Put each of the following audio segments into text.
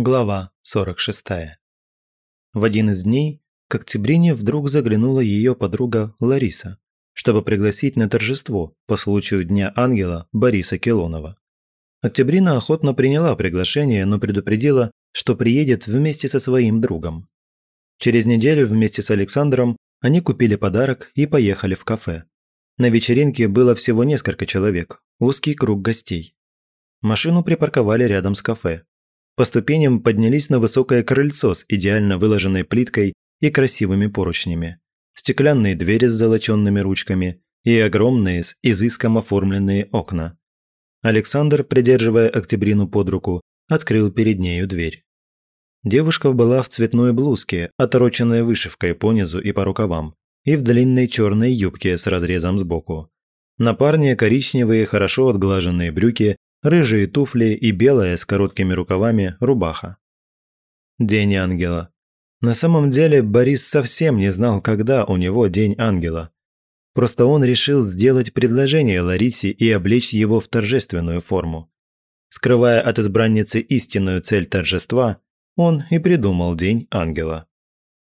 Глава 46. В один из дней к Октябрине вдруг заглянула ее подруга Лариса, чтобы пригласить на торжество по случаю Дня Ангела Бориса Келонова. Октябрина охотно приняла приглашение, но предупредила, что приедет вместе со своим другом. Через неделю вместе с Александром они купили подарок и поехали в кафе. На вечеринке было всего несколько человек, узкий круг гостей. Машину припарковали рядом с кафе, по ступеням поднялись на высокое крыльцо с идеально выложенной плиткой и красивыми поручнями. Стеклянные двери с золоченными ручками и огромные с изыском оформленные окна. Александр, придерживая Октябрину под руку, открыл перед нею дверь. Девушка была в цветной блузке, отороченной вышивкой по низу и по рукавам, и в длинной черной юбке с разрезом сбоку. На парне коричневые, хорошо отглаженные брюки рыжие туфли и белая с короткими рукавами рубаха. День ангела. На самом деле Борис совсем не знал, когда у него День ангела. Просто он решил сделать предложение Ларисе и облечь его в торжественную форму. Скрывая от избранницы истинную цель торжества, он и придумал День ангела.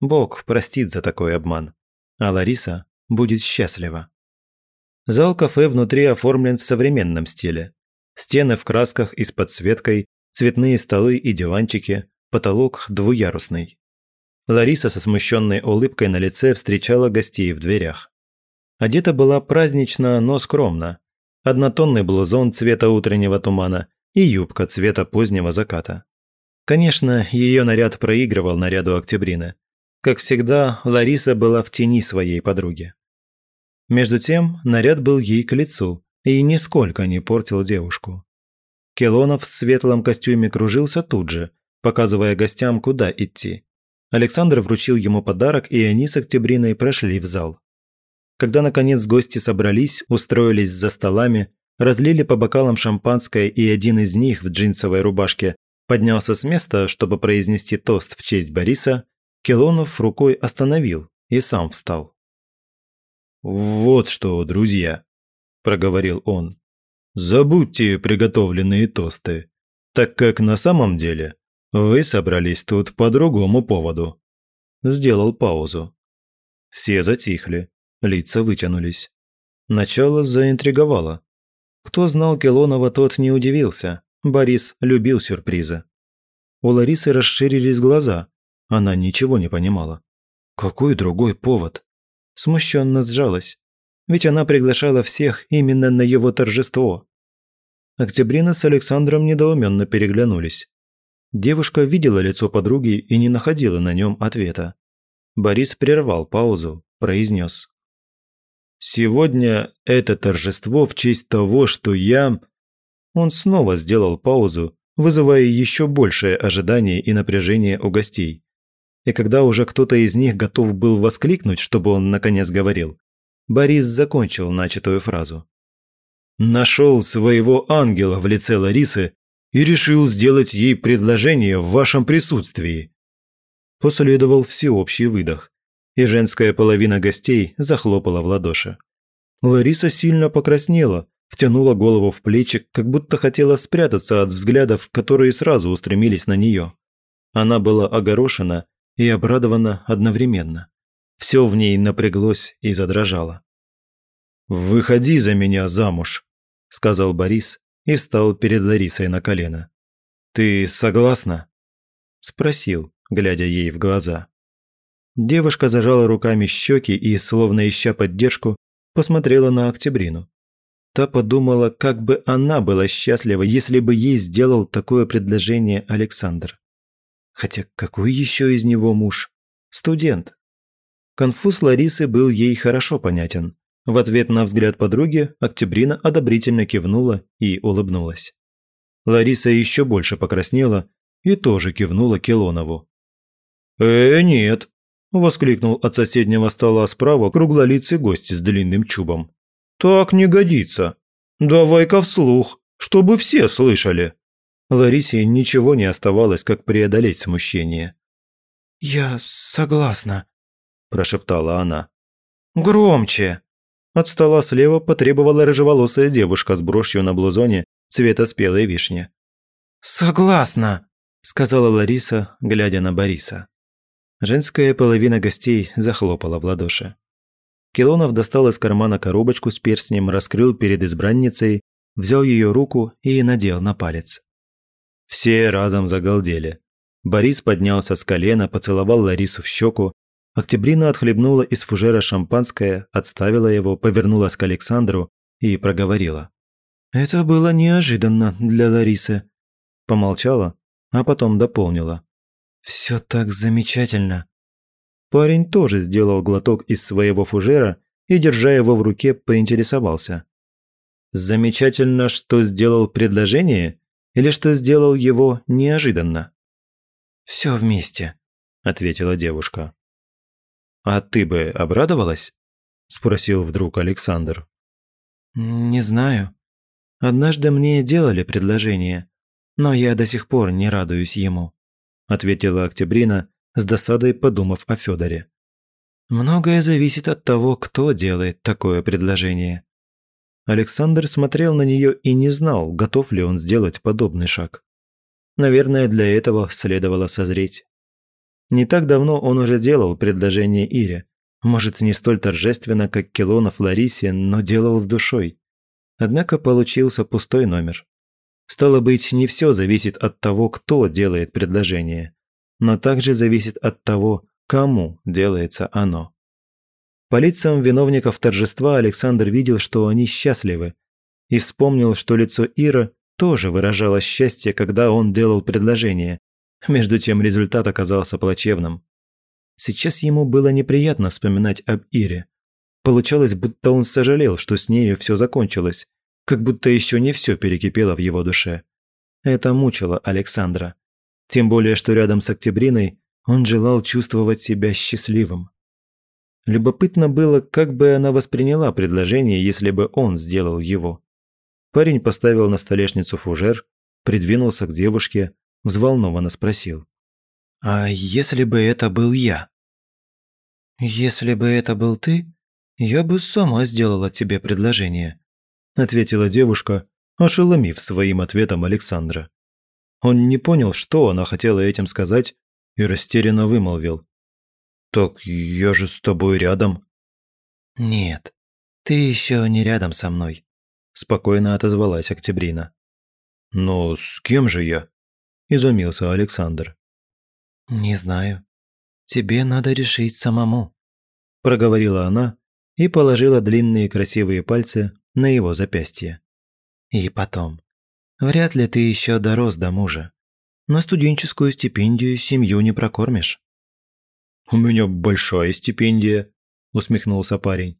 Бог простит за такой обман, а Лариса будет счастлива. Зал кафе внутри оформлен в современном стиле. Стены в красках и с подсветкой, цветные столы и диванчики, потолок двуярусный. Лариса со смущенной улыбкой на лице встречала гостей в дверях. Одета была празднично, но скромно. Однотонный блузон цвета утреннего тумана и юбка цвета позднего заката. Конечно, ее наряд проигрывал наряду Октябрины. Как всегда, Лариса была в тени своей подруги. Между тем, наряд был ей к лицу, и нисколько не портил девушку. Келонов в светлом костюме кружился тут же, показывая гостям, куда идти. Александр вручил ему подарок, и они с Октябриной прошли в зал. Когда, наконец, гости собрались, устроились за столами, разлили по бокалам шампанское, и один из них в джинсовой рубашке поднялся с места, чтобы произнести тост в честь Бориса, Келонов рукой остановил и сам встал. «Вот что, друзья», – проговорил он. «Забудьте приготовленные тосты, так как на самом деле вы собрались тут по другому поводу». Сделал паузу. Все затихли, лица вытянулись. Начало заинтриговало. Кто знал Келонова, тот не удивился. Борис любил сюрпризы. У Ларисы расширились глаза. Она ничего не понимала. Какой другой повод? Смущенно сжалась ведь она приглашала всех именно на его торжество. Октябрина с Александром недоуменно переглянулись. Девушка видела лицо подруги и не находила на нем ответа. Борис прервал паузу, произнес. «Сегодня это торжество в честь того, что я...» Он снова сделал паузу, вызывая еще большее ожидание и напряжение у гостей. И когда уже кто-то из них готов был воскликнуть, чтобы он наконец говорил, Борис закончил начатую фразу. «Нашел своего ангела в лице Ларисы и решил сделать ей предложение в вашем присутствии». Последовал всеобщий выдох, и женская половина гостей захлопала в ладоши. Лариса сильно покраснела, втянула голову в плечи, как будто хотела спрятаться от взглядов, которые сразу устремились на нее. Она была огорошена и обрадована одновременно. Все в ней напряглось и задрожало. «Выходи за меня замуж», – сказал Борис и встал перед Ларисой на колено. «Ты согласна?» – спросил, глядя ей в глаза. Девушка зажала руками щеки и, словно ища поддержку, посмотрела на Октябрину. Та подумала, как бы она была счастлива, если бы ей сделал такое предложение Александр. Хотя какой еще из него муж? Студент. Конфуз Ларисы был ей хорошо понятен. В ответ на взгляд подруги Октябрина одобрительно кивнула и улыбнулась. Лариса еще больше покраснела и тоже кивнула Келонову. «Э, нет!» – воскликнул от соседнего стола справа круглолицый гость с длинным чубом. «Так не годится. Давай-ка вслух, чтобы все слышали!» Ларисе ничего не оставалось, как преодолеть смущение. «Я согласна», прошептала она. «Громче!» От стола слева потребовала рыжеволосая девушка с брошью на блузоне цвета спелой вишни. «Согласна!» сказала Лариса, глядя на Бориса. Женская половина гостей захлопала в ладоши. Килонов достал из кармана коробочку с перстнем, раскрыл перед избранницей, взял ее руку и надел на палец. Все разом загалдели. Борис поднялся с колена, поцеловал Ларису в щеку. Октябрина отхлебнула из фужера шампанское, отставила его, повернулась к Александру и проговорила. «Это было неожиданно для Ларисы». Помолчала, а потом дополнила. «Все так замечательно». Парень тоже сделал глоток из своего фужера и, держа его в руке, поинтересовался. «Замечательно, что сделал предложение или что сделал его неожиданно?» «Все вместе», – ответила девушка. «А ты бы обрадовалась?» – спросил вдруг Александр. «Не знаю. Однажды мне делали предложение, но я до сих пор не радуюсь ему», – ответила Октябрина, с досадой подумав о Федоре. «Многое зависит от того, кто делает такое предложение». Александр смотрел на нее и не знал, готов ли он сделать подобный шаг. Наверное, для этого следовало созреть. Не так давно он уже делал предложение Ире. Может, не столь торжественно, как Келонов Ларисе, но делал с душой. Однако получился пустой номер. Стало быть, не все зависит от того, кто делает предложение, но также зависит от того, кому делается оно. По лицам виновников торжества Александр видел, что они счастливы, и вспомнил, что лицо Ира тоже выражало счастье, когда он делал предложение. Между тем результат оказался плачевным. Сейчас ему было неприятно вспоминать об Ире. Получалось, будто он сожалел, что с нею все закончилось, как будто еще не все перекипело в его душе. Это мучило Александра. Тем более, что рядом с Октябриной он желал чувствовать себя счастливым. Любопытно было, как бы она восприняла предложение, если бы он сделал его. Парень поставил на столешницу фужер, придвинулся к девушке, взволнованно спросил. «А если бы это был я?» «Если бы это был ты, я бы сама сделала тебе предложение», ответила девушка, ошеломив своим ответом Александра. Он не понял, что она хотела этим сказать, и растерянно вымолвил. «Так я же с тобой рядом». «Нет, ты еще не рядом со мной», – спокойно отозвалась Октябрина. «Но с кем же я?» – изумился Александр. «Не знаю. Тебе надо решить самому», – проговорила она и положила длинные красивые пальцы на его запястье. «И потом. Вряд ли ты еще дорос до мужа. На студенческую стипендию семью не прокормишь». «У меня большая стипендия», – усмехнулся парень.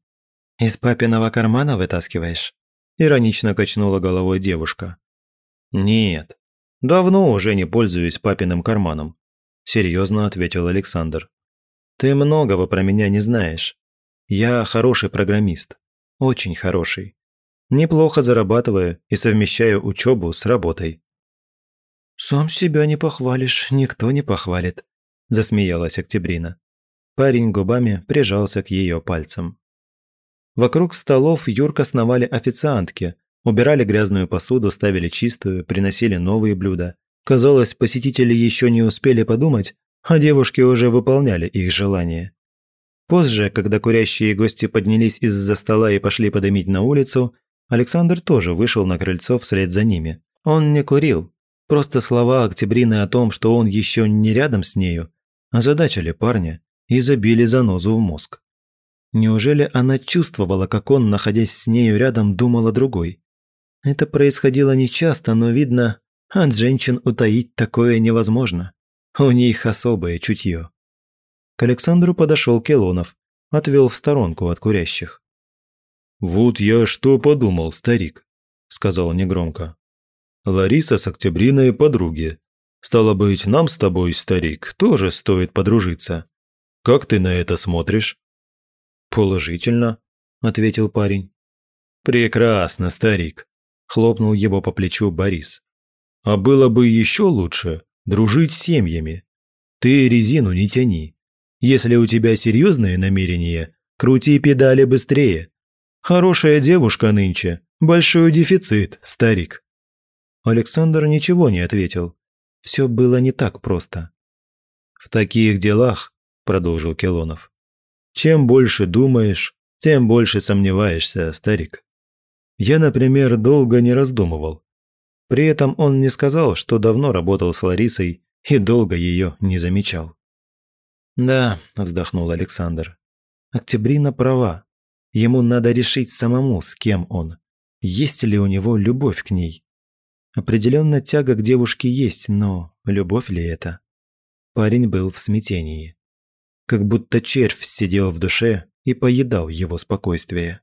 «Из папиного кармана вытаскиваешь?» Иронично качнула головой девушка. «Нет, давно уже не пользуюсь папиным карманом», – серьезно ответил Александр. «Ты многого про меня не знаешь. Я хороший программист. Очень хороший. Неплохо зарабатываю и совмещаю учебу с работой». «Сам себя не похвалишь, никто не похвалит», – засмеялась Октябрина. Парень губами прижался к ее пальцам. Вокруг столов Юрка сновали официантки, убирали грязную посуду, ставили чистую, приносили новые блюда. Казалось, посетители еще не успели подумать, а девушки уже выполняли их желания. Позже, когда курящие гости поднялись из-за стола и пошли подымить на улицу, Александр тоже вышел на крыльцо вслед за ними. Он не курил. Просто слова Октябрины о том, что он еще не рядом с нею, озадачили парня и забили занозу в мозг. Неужели она чувствовала, как он, находясь с нею рядом, думал о другой? Это происходило нечасто, но, видно, от женщин утаить такое невозможно. У них особое чутье. К Александру подошел Келонов, отвел в сторонку от курящих. «Вот я что подумал, старик», – сказал негромко. «Лариса с Октябриной подруги. Стало быть, нам с тобой, старик, тоже стоит подружиться. Как ты на это смотришь?» «Положительно», – ответил парень. «Прекрасно, старик», – хлопнул его по плечу Борис. «А было бы еще лучше дружить с семьями. Ты резину не тяни. Если у тебя серьезные намерения, крути педали быстрее. Хорошая девушка нынче, большой дефицит, старик». Александр ничего не ответил. все было не так просто. «В таких делах», – продолжил Келонов, – «чем больше думаешь, тем больше сомневаешься, старик. Я, например, долго не раздумывал. При этом он не сказал, что давно работал с Ларисой и долго ее не замечал. «Да», – вздохнул Александр, – «Октябрина права. Ему надо решить самому, с кем он. Есть ли у него любовь к ней? Определенно тяга к девушке есть, но любовь ли это? Парень был в смятении. Как будто червь сидел в душе и поедал его спокойствие.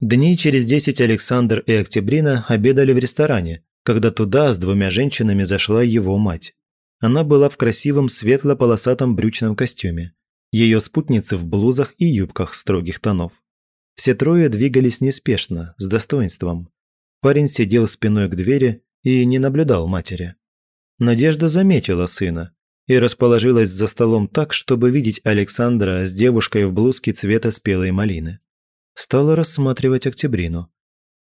Дней через десять Александр и Октябрина обедали в ресторане, когда туда с двумя женщинами зашла его мать. Она была в красивом светло-полосатом брючном костюме. Ее спутницы в блузах и юбках строгих тонов. Все трое двигались неспешно, с достоинством. Парень сидел спиной к двери и не наблюдал матери. Надежда заметила сына и расположилась за столом так, чтобы видеть Александра с девушкой в блузке цвета спелой малины. Стала рассматривать Октябрину.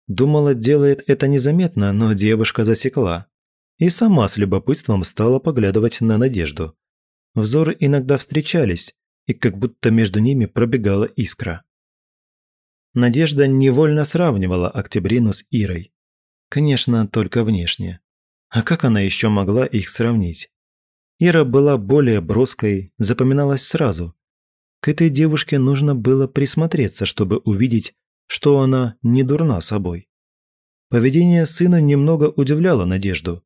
Думала, делает это незаметно, но девушка засекла. И сама с любопытством стала поглядывать на Надежду. Взоры иногда встречались, и как будто между ними пробегала искра. Надежда невольно сравнивала Октябрину с Ирой. Конечно, только внешне. А как она еще могла их сравнить? Ира была более броской, запоминалась сразу. К этой девушке нужно было присмотреться, чтобы увидеть, что она не дурна собой. Поведение сына немного удивляло Надежду.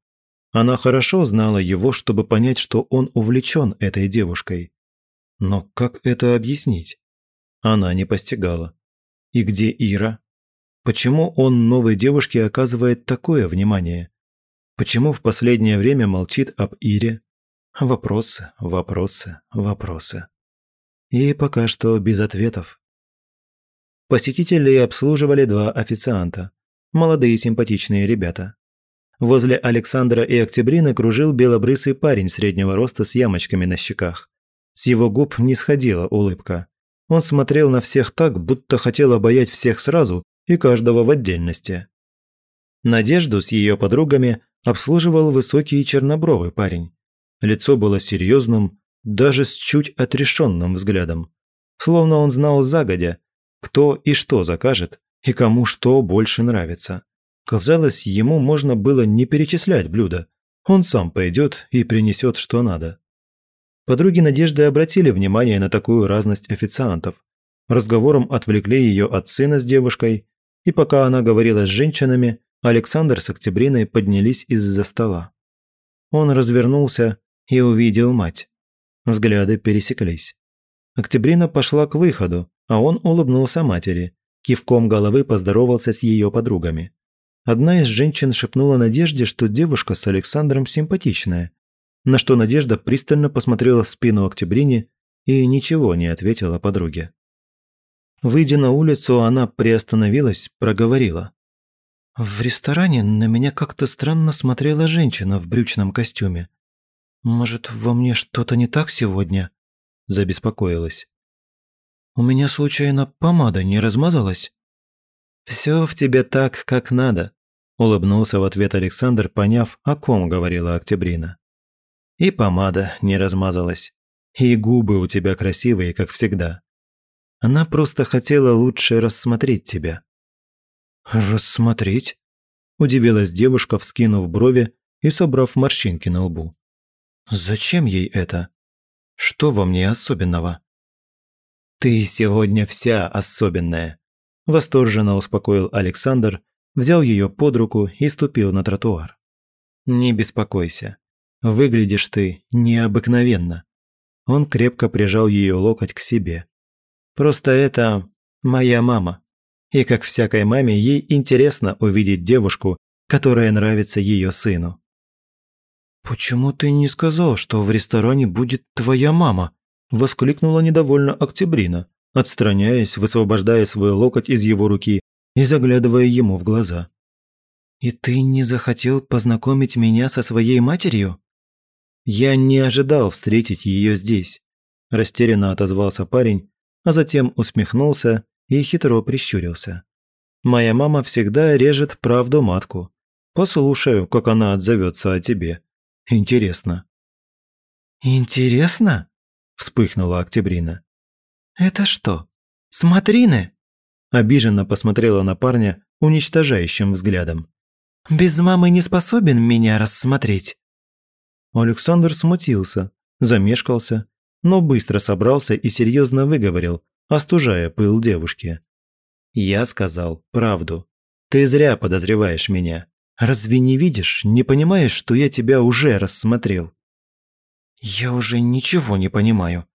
Она хорошо знала его, чтобы понять, что он увлечен этой девушкой. Но как это объяснить? Она не постигала. И где Ира? Почему он новой девушке оказывает такое внимание? Почему в последнее время молчит об Ире? Вопросы, вопросы, вопросы. И пока что без ответов. Посетителей обслуживали два официанта. Молодые симпатичные ребята. Возле Александра и Октябрины кружил белобрысый парень среднего роста с ямочками на щеках. С его губ не сходила улыбка. Он смотрел на всех так, будто хотел обаять всех сразу и каждого в отдельности. Надежду с ее подругами обслуживал высокий чернобровый парень. Лицо было серьезным, даже с чуть отрешенным взглядом. Словно он знал загодя, кто и что закажет, и кому что больше нравится. Казалось, ему можно было не перечислять блюда. Он сам пойдет и принесет, что надо. Подруги Надежды обратили внимание на такую разность официантов. Разговором отвлекли ее от сына с девушкой, и пока она говорила с женщинами, Александр с Октябриной поднялись из-за стола. Он развернулся и увидел мать. Взгляды пересеклись. Октябрина пошла к выходу, а он улыбнулся матери, кивком головы поздоровался с ее подругами. Одна из женщин шепнула Надежде, что девушка с Александром симпатичная, на что Надежда пристально посмотрела в спину Октябрине и ничего не ответила подруге. Выйдя на улицу, она приостановилась, проговорила. «В ресторане на меня как-то странно смотрела женщина в брючном костюме. Может, во мне что-то не так сегодня?» Забеспокоилась. «У меня случайно помада не размазалась?» «Все в тебе так, как надо», – улыбнулся в ответ Александр, поняв, о ком говорила Октябрина. И помада не размазалась. И губы у тебя красивые, как всегда. Она просто хотела лучше рассмотреть тебя». «Рассмотреть?» – удивилась девушка, вскинув брови и собрав морщинки на лбу. «Зачем ей это? Что во мне особенного?» «Ты сегодня вся особенная», – восторженно успокоил Александр, взял ее под руку и ступил на тротуар. «Не беспокойся. Выглядишь ты необыкновенно». Он крепко прижал ее локоть к себе. «Просто это моя мама. И как всякой маме, ей интересно увидеть девушку, которая нравится ее сыну». «Почему ты не сказал, что в ресторане будет твоя мама?» – воскликнула недовольно Октябрина, отстраняясь, высвобождая свой локоть из его руки и заглядывая ему в глаза. «И ты не захотел познакомить меня со своей матерью?» «Я не ожидал встретить ее здесь», – растерянно отозвался парень, а затем усмехнулся и хитро прищурился. «Моя мама всегда режет правду матку, Послушаю, как она отзовется о тебе. Интересно». «Интересно?» – вспыхнула Октябрина. «Это что, смотрины?» Обиженно посмотрела на парня уничтожающим взглядом. «Без мамы не способен меня рассмотреть?» Александр смутился, замешкался, но быстро собрался и серьезно выговорил, остужая пыл девушки. «Я сказал правду. Ты зря подозреваешь меня. Разве не видишь, не понимаешь, что я тебя уже рассмотрел?» «Я уже ничего не понимаю»,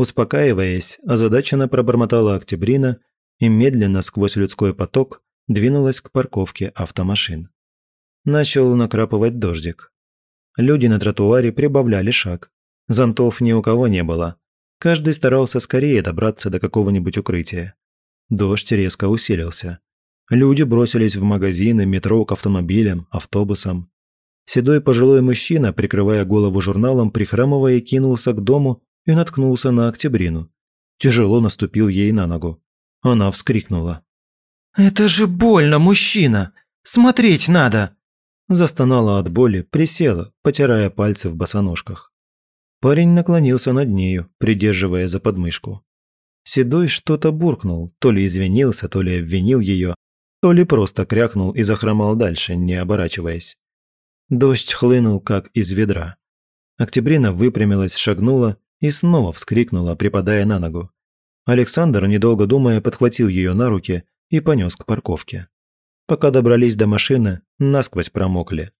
Успокаиваясь, озадаченно пробормотала Октябрина и медленно сквозь людской поток двинулась к парковке автомашин. Начал накрапывать дождик. Люди на тротуаре прибавляли шаг. Зонтов ни у кого не было. Каждый старался скорее добраться до какого-нибудь укрытия. Дождь резко усилился. Люди бросились в магазины, метро, к автомобилям, автобусам. Седой пожилой мужчина, прикрывая голову журналом, прихрамывая, кинулся к дому и наткнулся на Октябрину. Тяжело наступил ей на ногу. Она вскрикнула. «Это же больно, мужчина! Смотреть надо!» Застонала от боли, присела, потирая пальцы в босоножках. Парень наклонился над нею, придерживая за подмышку. Седой что-то буркнул, то ли извинился, то ли обвинил ее, то ли просто крякнул и захромал дальше, не оборачиваясь. Дождь хлынул, как из ведра. Октябрина выпрямилась, шагнула и снова вскрикнула, припадая на ногу. Александр, недолго думая, подхватил ее на руки и понес к парковке. Пока добрались до машины, насквозь промокли.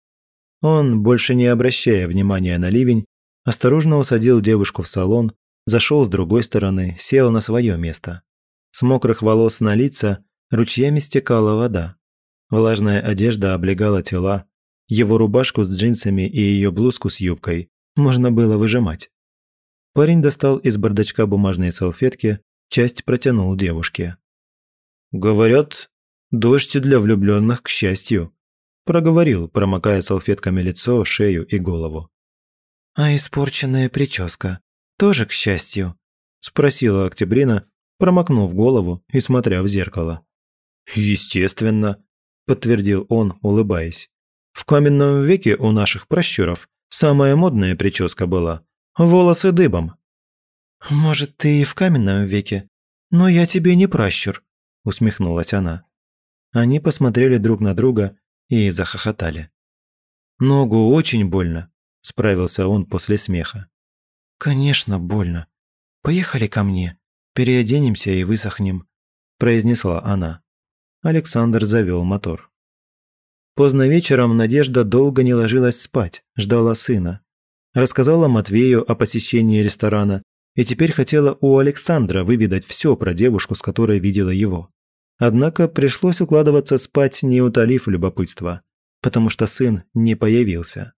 Он, больше не обращая внимания на ливень, осторожно усадил девушку в салон, зашел с другой стороны, сел на свое место. С мокрых волос на лица ручьями стекала вода. Влажная одежда облегала тела, его рубашку с джинсами и ее блузку с юбкой можно было выжимать. Парень достал из бардачка бумажные салфетки, часть протянул девушке. «Говорят, дождь для влюбленных к счастью», – проговорил, промокая салфетками лицо, шею и голову. «А испорченная прическа тоже к счастью?» – спросила Октябрина, промокнув голову и смотря в зеркало. «Естественно», – подтвердил он, улыбаясь. «В каменном веке у наших пращуров самая модная прическа была – волосы дыбом». «Может, ты и в каменном веке, но я тебе не пращур», – усмехнулась она. Они посмотрели друг на друга и захохотали. «Ногу очень больно», – справился он после смеха. «Конечно, больно. Поехали ко мне, переоденемся и высохнем», – произнесла она. Александр завел мотор. Поздно вечером Надежда долго не ложилась спать, ждала сына. Рассказала Матвею о посещении ресторана и теперь хотела у Александра выведать все про девушку, с которой видела его. Однако пришлось укладываться спать, не утолив любопытства, потому что сын не появился.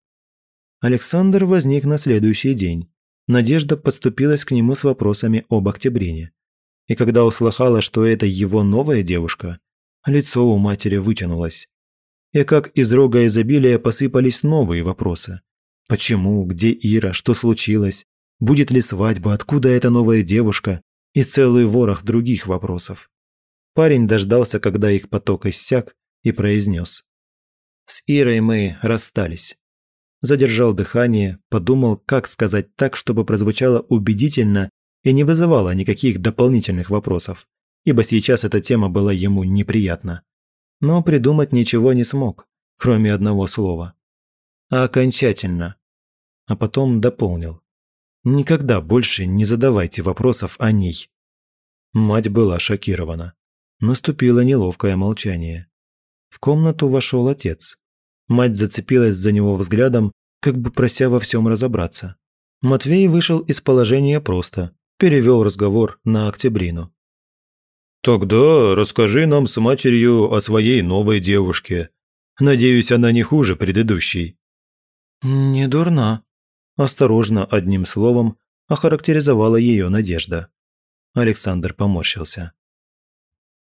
Александр возник на следующий день. Надежда подступилась к нему с вопросами об Октябрине. И когда услыхала, что это его новая девушка, лицо у матери вытянулось. И как из рога изобилия посыпались новые вопросы. Почему, где Ира, что случилось, будет ли свадьба, откуда эта новая девушка и целый ворох других вопросов. Парень дождался, когда их поток иссяк, и произнес. «С Ирой мы расстались». Задержал дыхание, подумал, как сказать так, чтобы прозвучало убедительно и не вызывало никаких дополнительных вопросов, ибо сейчас эта тема была ему неприятна. Но придумать ничего не смог, кроме одного слова окончательно. А потом дополнил. Никогда больше не задавайте вопросов о ней. Мать была шокирована. Наступило неловкое молчание. В комнату вошел отец. Мать зацепилась за него взглядом, как бы прося во всем разобраться. Матвей вышел из положения просто, перевел разговор на Октябрину. «Тогда расскажи нам с матерью о своей новой девушке. Надеюсь, она не хуже предыдущей». «Не дурна», – осторожно одним словом охарактеризовала ее Надежда. Александр поморщился.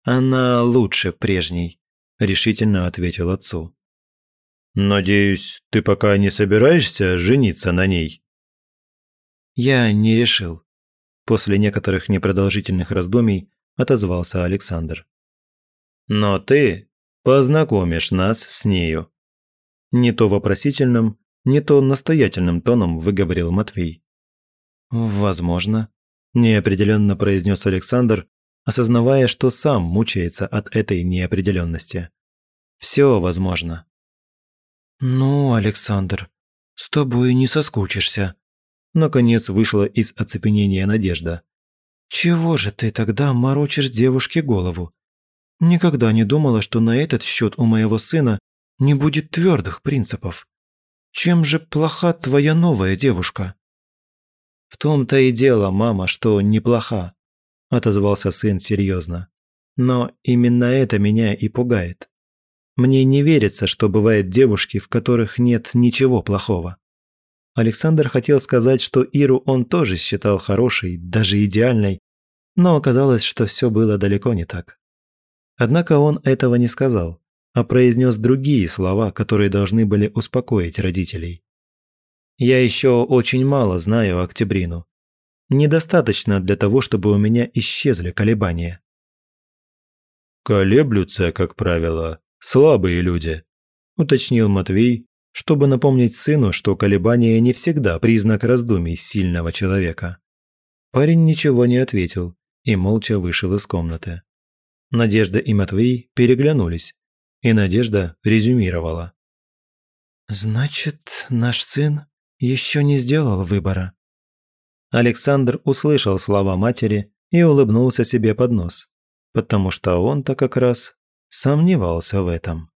«Она лучше прежней», – решительно ответил отцу. «Надеюсь, ты пока не собираешься жениться на ней?» «Я не решил», – после некоторых непродолжительных раздумий отозвался Александр. «Но ты познакомишь нас с нею», Не то вопросительным, не то настоятельным тоном выговорил Матвей. «Возможно», – неопределенно произнес Александр, осознавая, что сам мучается от этой неопределенности. «Все возможно». «Ну, Александр, с тобой не соскучишься», – наконец вышла из оцепенения Надежда. «Чего же ты тогда морочишь девушке голову? Никогда не думала, что на этот счет у моего сына не будет твердых принципов. Чем же плоха твоя новая девушка?» «В том-то и дело, мама, что неплоха», – отозвался сын серьезно. «Но именно это меня и пугает. Мне не верится, что бывают девушки, в которых нет ничего плохого». Александр хотел сказать, что Иру он тоже считал хорошей, даже идеальной, но оказалось, что все было далеко не так. Однако он этого не сказал, а произнес другие слова, которые должны были успокоить родителей. «Я еще очень мало знаю Октябрину. Недостаточно для того, чтобы у меня исчезли колебания». «Колеблются, как правило, слабые люди», – уточнил Матвей, чтобы напомнить сыну, что колебания не всегда признак раздумий сильного человека. Парень ничего не ответил и молча вышел из комнаты. Надежда и Матвей переглянулись, и Надежда резюмировала. «Значит, наш сын еще не сделал выбора». Александр услышал слова матери и улыбнулся себе под нос, потому что он-то как раз сомневался в этом.